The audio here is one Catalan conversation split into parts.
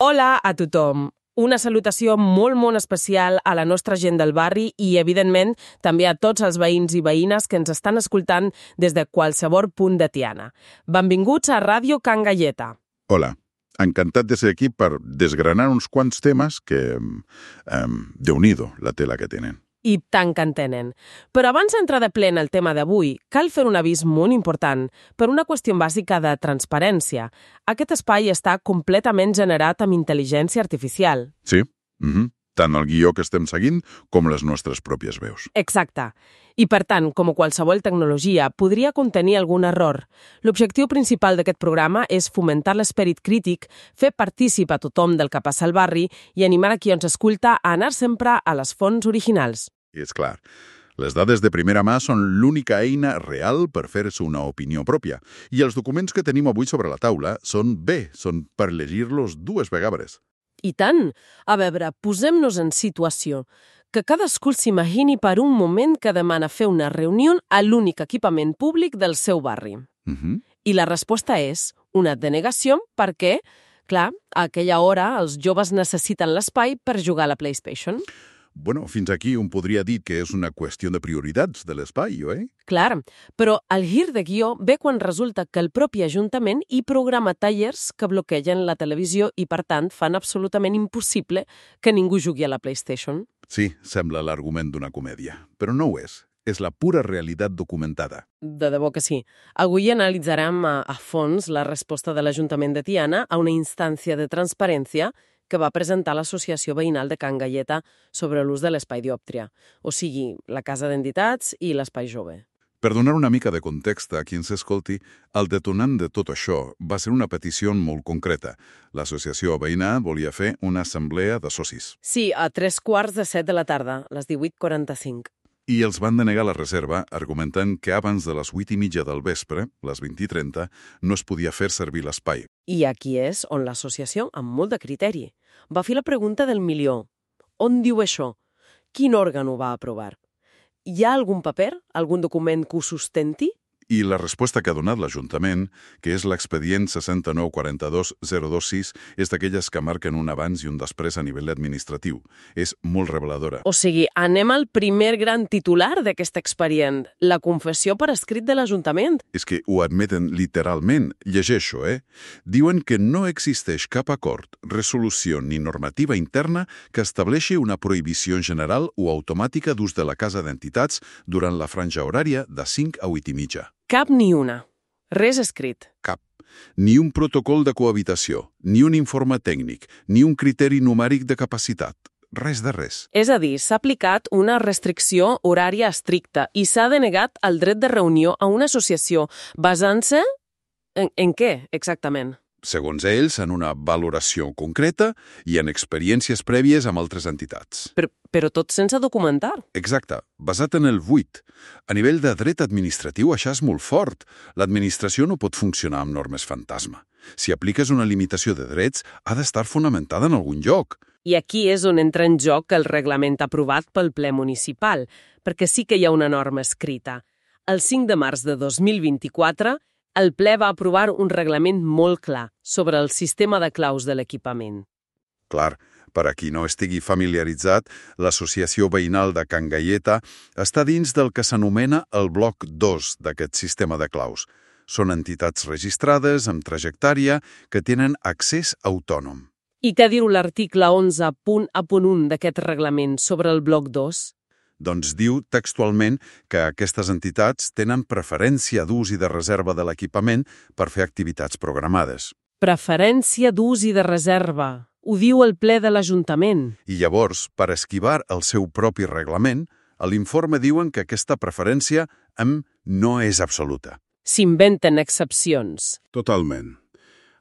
Hola a tothom. Una salutació molt, molt especial a la nostra gent del barri i, evidentment, també a tots els veïns i veïnes que ens estan escoltant des de qualsevol punt de Tiana. Benvinguts a Ràdio Can Galleta. Hola, encantat de ser aquí per desgranar uns quants temes que, um, déu-n'hi-do, la tela que tenen. I tant que en tenen. Però abans d'entrar de ple en el tema d'avui, cal fer un avís molt important per una qüestió bàsica de transparència. Aquest espai està completament generat amb intel·ligència artificial. Sí? Mm -hmm. Tant el guió que estem seguint com les nostres pròpies veus. Exacte. I, per tant, com qualsevol tecnologia, podria contenir algun error. L'objectiu principal d'aquest programa és fomentar l'esperit crític, fer partícip a tothom del que passa al barri i animar a qui ens escolta a anar sempre a les fonts originals. I és clar, les dades de primera mà són l'única eina real per fer-se una opinió pròpia. I els documents que tenim avui sobre la taula són bé, són per llegir-los dues vegades. I tant! A veure, posem-nos en situació. Que cadascú s'imagini per un moment que demana fer una reunió a l'únic equipament públic del seu barri. Mm -hmm. I la resposta és una denegació perquè, clar, a aquella hora els joves necessiten l'espai per jugar a la PlayStation. Bueno, fins aquí un podria dir que és una qüestió de prioritats de l'espai, oi? Clar, però el gir de guió ve quan resulta que el propi Ajuntament hi programa tallers que bloquegen la televisió i, per tant, fan absolutament impossible que ningú jugui a la PlayStation. Sí, sembla l'argument d'una comèdia, però no ho és. És la pura realitat documentada. De debò que sí. Avui analitzarem a, a fons la resposta de l'Ajuntament de Tiana a una instància de transparència que va presentar l'Associació Veïnal de Can Galleta sobre l'ús de l'espai diòptria, o sigui, la Casa d'Entitats i l'Espai Jove. Per donar una mica de context a qui ens escolti, el detonant de tot això va ser una petició molt concreta. L'associació veïna volia fer una assemblea de socis. Sí, a tres quarts de set de la tarda, les 18.45. I els van denegar la reserva, argumentant que abans de les 8 i mitja del vespre, les 20 i 30, no es podia fer servir l'espai. I aquí és on l'associació, amb molt de criteri, va fer la pregunta del milió. On diu això? Quin òrgan ho va aprovar? Hi ha algun paper, algun document que ho sustenti? I la resposta que ha donat l'Ajuntament, que és l'expedient 6942026, és d'aquelles que marquen un abans i un després a nivell administratiu. És molt reveladora. O sigui, anem al primer gran titular d'aquest expedient, la confessió per escrit de l'Ajuntament. És que ho admeten literalment. Llegeixo, eh? Diuen que no existeix cap acord, resolució ni normativa interna que estableixi una prohibició general o automàtica d'ús de la casa d'entitats durant la franja horària de 5 a 8 i mitja. Cap ni una. Res escrit. Cap. Ni un protocol de cohabitació, ni un informe tècnic, ni un criteri numèric de capacitat. Res de res. És a dir, s'ha aplicat una restricció horària estricta i s'ha denegat el dret de reunió a una associació basant-se en, en què, exactament? Segons ells, en una valoració concreta i en experiències prèvies amb altres entitats. Però, però tot sense documentar. Exacte, basat en el buit. A nivell de dret administratiu, això és molt fort. L'administració no pot funcionar amb normes fantasma. Si apliques una limitació de drets, ha d'estar fonamentada en algun lloc. I aquí és on entra en joc el reglament aprovat pel ple municipal, perquè sí que hi ha una norma escrita. El 5 de març de 2024, el ple va aprovar un reglament molt clar sobre el sistema de claus de l'equipament. Clar, per a qui no estigui familiaritzat, l'Associació Veïnal de Can Galleta està dins del que s'anomena el bloc 2 d'aquest sistema de claus. Són entitats registrades amb trajectòria que tenen accés autònom. I què diu l'article 11.1 d'aquest reglament sobre el bloc 2? Doncs diu textualment que aquestes entitats tenen preferència d'ús i de reserva de l'equipament per fer activitats programades. Preferència d'ús i de reserva. Ho diu el ple de l'Ajuntament. I llavors, per esquivar el seu propi reglament, a l'informe diuen que aquesta preferència em no és absoluta. S'inventen excepcions. Totalment.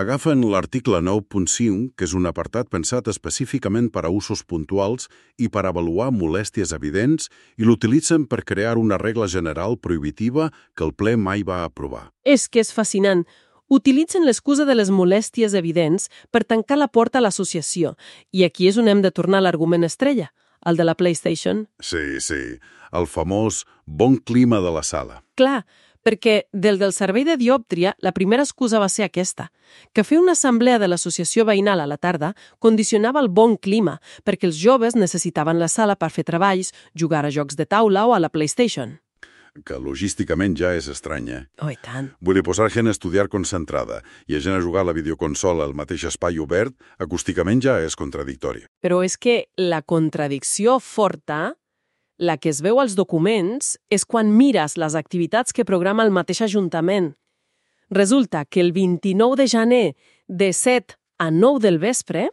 Agafen l'article 9.5, que és un apartat pensat específicament per a usos puntuals i per avaluar molèsties evidents, i l'utilitzen per crear una regla general prohibitiva que el ple mai va aprovar. És que és fascinant. Utilitzen l'excusa de les molèsties evidents per tancar la porta a l'associació. I aquí és on hem de tornar a l'argument estrella, el de la PlayStation. Sí, sí, el famós bon clima de la sala. Clar, perquè del del servei de diòptria la primera excusa va ser aquesta, que fer una assemblea de l'associació veïnal a la tarda condicionava el bon clima, perquè els joves necessitaven la sala per fer treballs, jugar a jocs de taula o a la PlayStation. Que logísticament ja és estranya. Oh, i tant. Vull posar gent a estudiar concentrada i a gent a jugar a la videoconsola al mateix espai obert, acústicament ja és contradictori. Però és que la contradicció forta, la que es veu als documents, és quan mires les activitats que programa el mateix Ajuntament. Resulta que el 29 de gener, de 7 a 9 del vespre,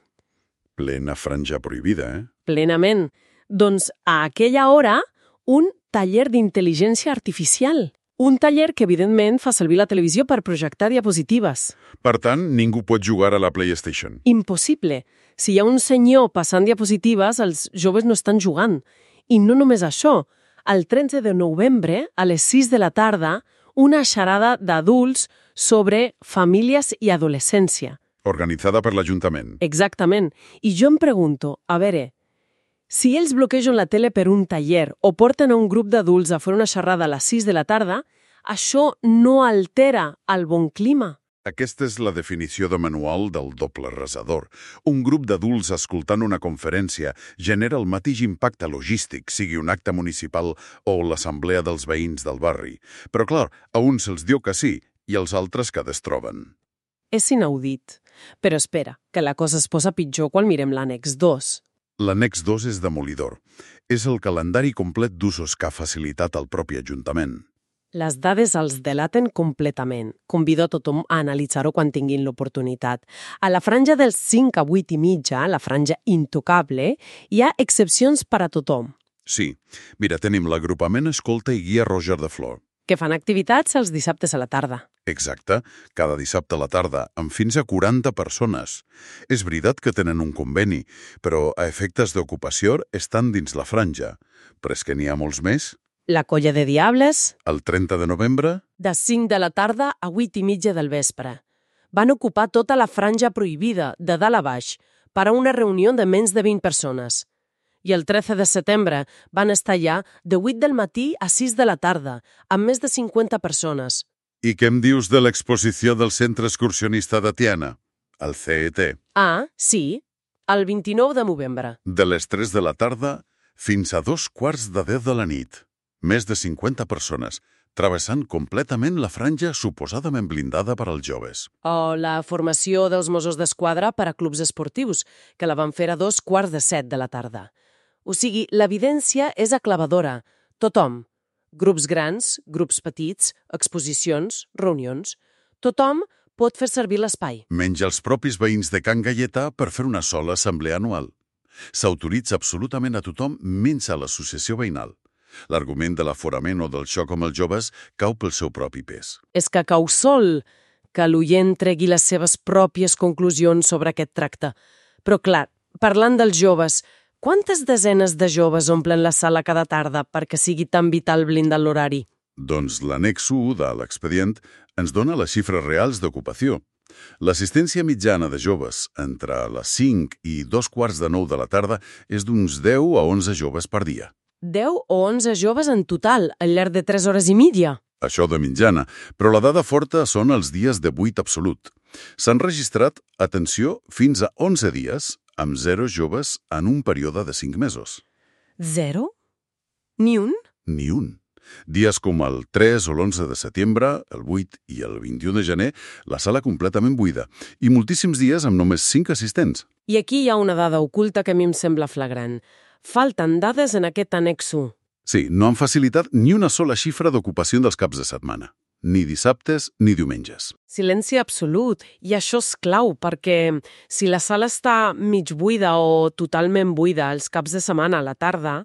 Plena franja prohibida, eh? plenament, doncs a aquella hora, un taller d'intel·ligència artificial. Un taller que, evidentment, fa servir la televisió per projectar diapositives. Per tant, ningú pot jugar a la PlayStation. Impossible. Si hi ha un senyor passant diapositives, els joves no estan jugant. I no només això. El 13 de novembre, a les 6 de la tarda, una xerada d'adults sobre famílies i adolescència. Organitzada per l'Ajuntament. Exactament. I jo em pregunto, a veure, si ells bloquegen la tele per un taller o porten a un grup d'adults a fer una xerrada a les 6 de la tarda, això no altera el bon clima. Aquesta és la definició de manual del doble resador. Un grup d'adults escoltant una conferència genera el mateix impacte logístic, sigui un acte municipal o l'assemblea dels veïns del barri. Però, clar, a uns se'ls diu que sí i als altres que destroben. És inaudit. Però espera, que la cosa es posa pitjor quan mirem l'annex 2. L'annex 2 és demolidor. És el calendari complet d'usos que ha facilitat el propi Ajuntament. Les dades els delaten completament. Convido a tothom a analitzar-ho quan tinguin l'oportunitat. A la franja dels 5 a 8 i mitja, la franja intocable, hi ha excepcions per a tothom, Sí, mira, tenim l'agrupament Escolta i Guia Roger de Flor. que fan activitats els dissabtes a la tarda. Exacte, cada dissabte a la tarda, amb fins a 40 persones. És veritat que tenen un conveni, però a efectes d'ocupació estan dins la franja. Però és que n'hi ha molts més. La colla de diables, El 30 de novembre, de 5 de la tarda a 8 i mitja del vespre. Van ocupar tota la franja prohibida, de dalt a baix, per a una reunió de menys de 20 persones. I el 13 de setembre van estar allà de 8 del matí a 6 de la tarda, amb més de 50 persones. I què em dius de l'exposició del Centre Excursionista de Tiana? El CET. Ah, sí, el 29 de novembre. De les 3 de la tarda fins a dos quarts de 10 de la nit. Més de 50 persones, travessant completament la franja suposadament blindada per als joves. O la formació dels Mossos d'Esquadra per a clubs esportius, que la van fer a dos quarts de set de la tarda. O sigui, l'evidència és aclavadora. Tothom. Grups grans, grups petits, exposicions, reunions. Tothom pot fer servir l'espai. Menys els propis veïns de Can Galleta per fer una sola assemblea anual. S'autoritza absolutament a tothom menys a l'associació veïnal. L'argument de l'aforament o del xoc amb els joves cau pel seu propi pes. És que cau sol que l'oient tregui les seves pròpies conclusions sobre aquest tracte. Però, clar, parlant dels joves, quantes desenes de joves omplen la sala cada tarda perquè sigui tan vital blindar l'horari? Doncs l'annex 1 de l'expedient ens dona les xifres reals d'ocupació. L'assistència mitjana de joves entre les 5 i dos quarts de 9 de la tarda és d'uns 10 a 11 joves per dia. 10 o 11 joves en total, al llarg de 3 hores i mitja. Això de mitjana, però la dada forta són els dies de buit absolut. S'han registrat, atenció, fins a 11 dies amb 0 joves en un període de 5 mesos. Zero? Ni un? Ni un. Dies com el 3 o l'11 de setembre, el 8 i el 21 de gener, la sala completament buida, i moltíssims dies amb només 5 assistents. I aquí hi ha una dada oculta que a mi em sembla flagrant. Falten dades en aquest annex 1. Sí, no han facilitat ni una sola xifra d'ocupació dels caps de setmana. Ni dissabtes ni diumenges. Silenci absolut. I això és clau, perquè si la sala està mig buida o totalment buida els caps de setmana a la tarda,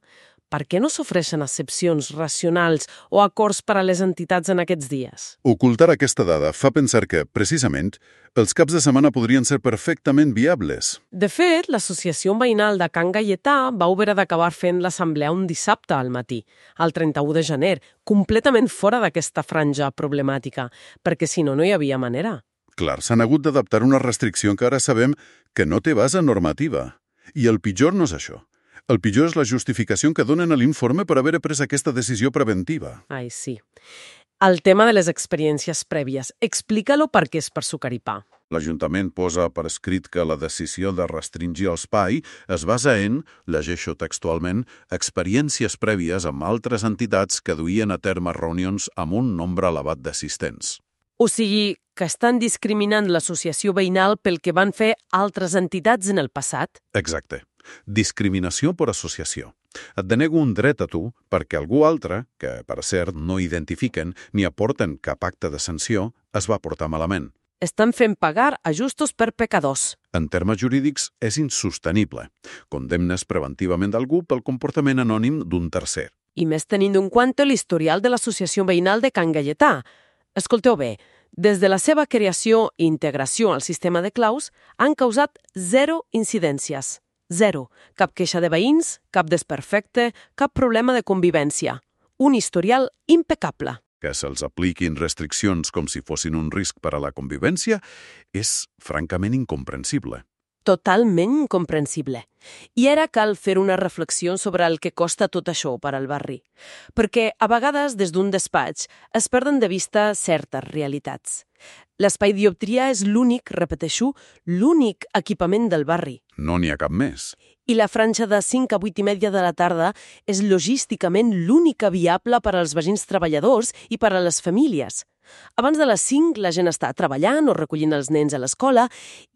per què no s'ofereixen excepcions racionals o acords per a les entitats en aquests dies? Ocultar aquesta dada fa pensar que, precisament, els caps de setmana podrien ser perfectament viables. De fet, l'associació veïnal de Can Gaietà va haver d'acabar fent l'assemblea un dissabte al matí, el 31 de gener, completament fora d'aquesta franja problemàtica, perquè si no, no hi havia manera. Clar, s'han hagut d'adaptar una restricció que ara sabem que no té base normativa. I el pitjor no és això. El pitjor és la justificació que donen a l'informe per haver pres aquesta decisió preventiva. Ai, sí. El tema de les experiències prèvies. Explica-lo per què és per sucar i pa. L'Ajuntament posa per escrit que la decisió de restringir el SPAI es basa en, llegeixo textualment, experiències prèvies amb altres entitats que duien a terme reunions amb un nombre elevat d'assistents. O sigui, que estan discriminant l'associació veïnal pel que van fer altres entitats en el passat? Exacte. Discriminació per associació. Et denego un dret a tu perquè algú altre, que, per cert, no identifiquen ni aporten cap acte de sanció, es va portar malament. Estan fent pagar ajustos per pecadors. En termes jurídics, és insostenible. Condemnes preventivament algú pel comportament anònim d'un tercer. I més tenint en compte l'historial de l'associació veïnal de Can Galletà. Escolteu bé, des de la seva creació i integració al sistema de claus han causat zero incidències. Zero. Cap queixa de veïns, cap desperfecte, cap problema de convivència. Un historial impecable. Que se'ls apliquin restriccions com si fossin un risc per a la convivència és francament incomprensible. Totalment incomprensible. I ara cal fer una reflexió sobre el que costa tot això per al barri. Perquè a vegades, des d'un despatx, es perden de vista certes realitats. L'espai dioptria és l'únic, repeteixo, l'únic equipament del barri. No n'hi ha cap més. I la franja de 5 a 8 i media de la tarda és logísticament l'única viable per als veïns treballadors i per a les famílies. Abans de les 5 la gent està treballant o recollint els nens a l'escola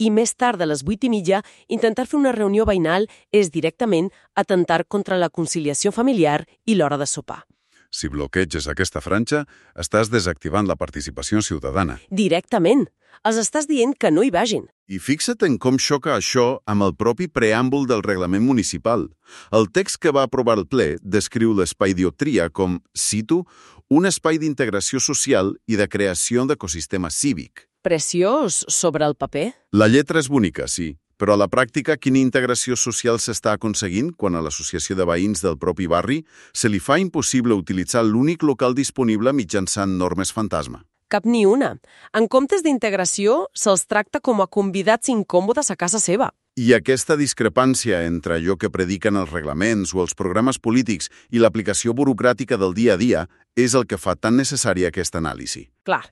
i més tard a les 8 i mitja intentar fer una reunió veïnal és directament atentar contra la conciliació familiar i l'hora de sopar. Si bloqueges aquesta franja, estàs desactivant la participació ciutadana. Directament. Els estàs dient que no hi vagin. I fixa't en com xoca això amb el propi preàmbul del reglament municipal. El text que va aprovar el ple descriu l'espai dioptria com, cito, un espai d'integració social i de creació d'ecosistema cívic. Preciós sobre el paper. La lletra és bonica, sí, però a la pràctica quina integració social s'està aconseguint quan a l'associació de veïns del propi barri se li fa impossible utilitzar l'únic local disponible mitjançant normes fantasma? Cap ni una. En comptes d'integració, se'ls tracta com a convidats incòmodes a casa seva. I aquesta discrepància entre allò que prediquen els reglaments o els programes polítics i l'aplicació burocràtica del dia a dia és el que fa tan necessària aquesta anàlisi. Clar.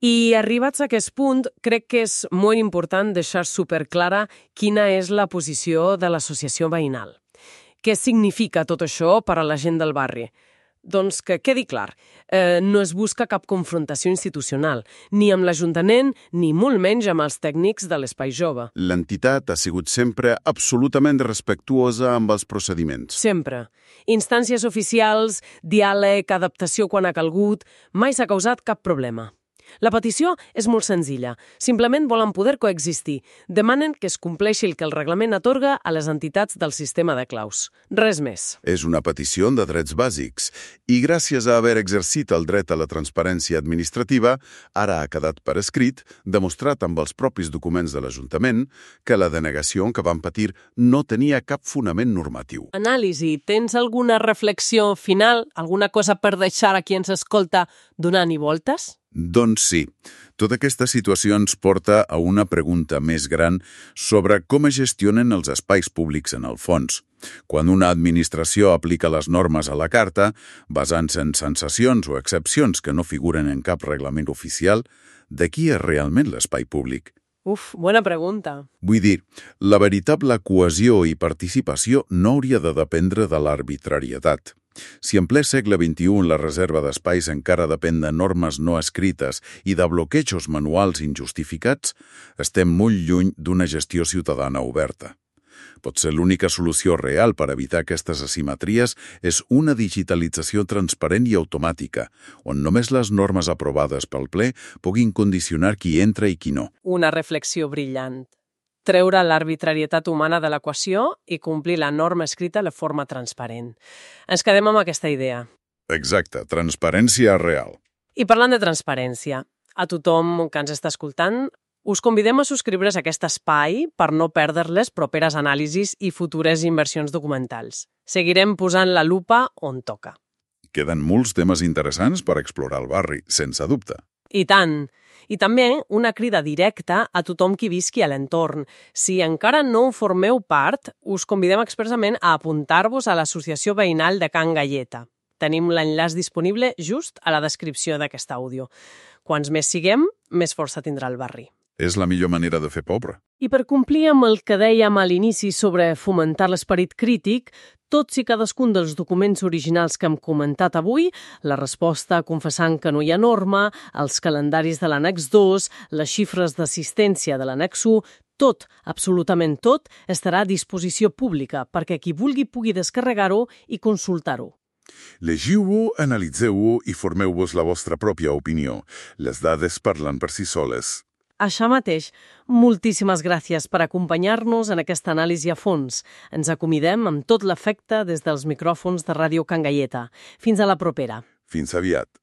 I arribats a aquest punt, crec que és molt important deixar superclara quina és la posició de l'associació veïnal. Què significa tot això per a la gent del barri? Doncs que quedi clar, eh, no es busca cap confrontació institucional, ni amb l'Ajuntament, ni molt menys amb els tècnics de l'Espai Jove. L'entitat ha sigut sempre absolutament respectuosa amb els procediments. Sempre. Instàncies oficials, diàleg, adaptació quan ha calgut, mai s'ha causat cap problema. La petició és molt senzilla. Simplement volen poder coexistir. Demanen que es compleixi el que el reglament atorga a les entitats del sistema de claus. Res més. És una petició de drets bàsics i gràcies a haver exercit el dret a la transparència administrativa, ara ha quedat per escrit, demostrat amb els propis documents de l'Ajuntament, que la denegació que van patir no tenia cap fonament normatiu. Anàlisi. Tens alguna reflexió final? Alguna cosa per deixar a qui ens escolta donant-hi voltes? Doncs sí. Tota aquesta situació ens porta a una pregunta més gran sobre com es gestionen els espais públics en el fons. Quan una administració aplica les normes a la carta, basant-se en sensacions o excepcions que no figuren en cap reglament oficial, de qui és realment l'espai públic? Uf, bona pregunta. Vull dir, la veritable cohesió i participació no hauria de dependre de l'arbitrarietat. Si en ple segle XXI la reserva d'espais encara depèn de normes no escrites i de bloquejos manuals injustificats, estem molt lluny d'una gestió ciutadana oberta. Potser l'única solució real per evitar aquestes asimetries és una digitalització transparent i automàtica, on només les normes aprovades pel ple puguin condicionar qui entra i qui no. Una reflexió brillant. Treure l'arbitrarietat humana de l'equació i complir la norma escrita de forma transparent. Ens quedem amb aquesta idea. Exacte, transparència real. I parlant de transparència, a tothom que ens està escoltant, us convidem a subscriure's a aquest espai per no perdre les properes anàlisis i futures inversions documentals. Seguirem posant la lupa on toca. Queden molts temes interessants per explorar el barri, sense dubte. I tant! I també una crida directa a tothom qui visqui a l'entorn. Si encara no en formeu part, us convidem expressament a apuntar-vos a l'Associació Veïnal de Can Galleta. Tenim l'enllaç disponible just a la descripció d'aquest àudio. Quants més siguem, més força tindrà el barri. És la millor manera de fer pobre. I per complir amb el que dèiem a l'inici sobre fomentar l'esperit crític, tots i cadascun dels documents originals que hem comentat avui, la resposta confessant que no hi ha norma, els calendaris de l'annex 2, les xifres d'assistència de l'annex 1, tot, absolutament tot, estarà a disposició pública perquè qui vulgui pugui descarregar-ho i consultar-ho. Llegiu-ho, analitzeu-ho i formeu-vos la vostra pròpia opinió. Les dades parlen per si soles. Això mateix. Moltíssimes gràcies per acompanyar-nos en aquesta anàlisi a fons. Ens acomidem amb tot l'efecte des dels micròfons de Ràdio Can Galleta. Fins a la propera. Fins aviat.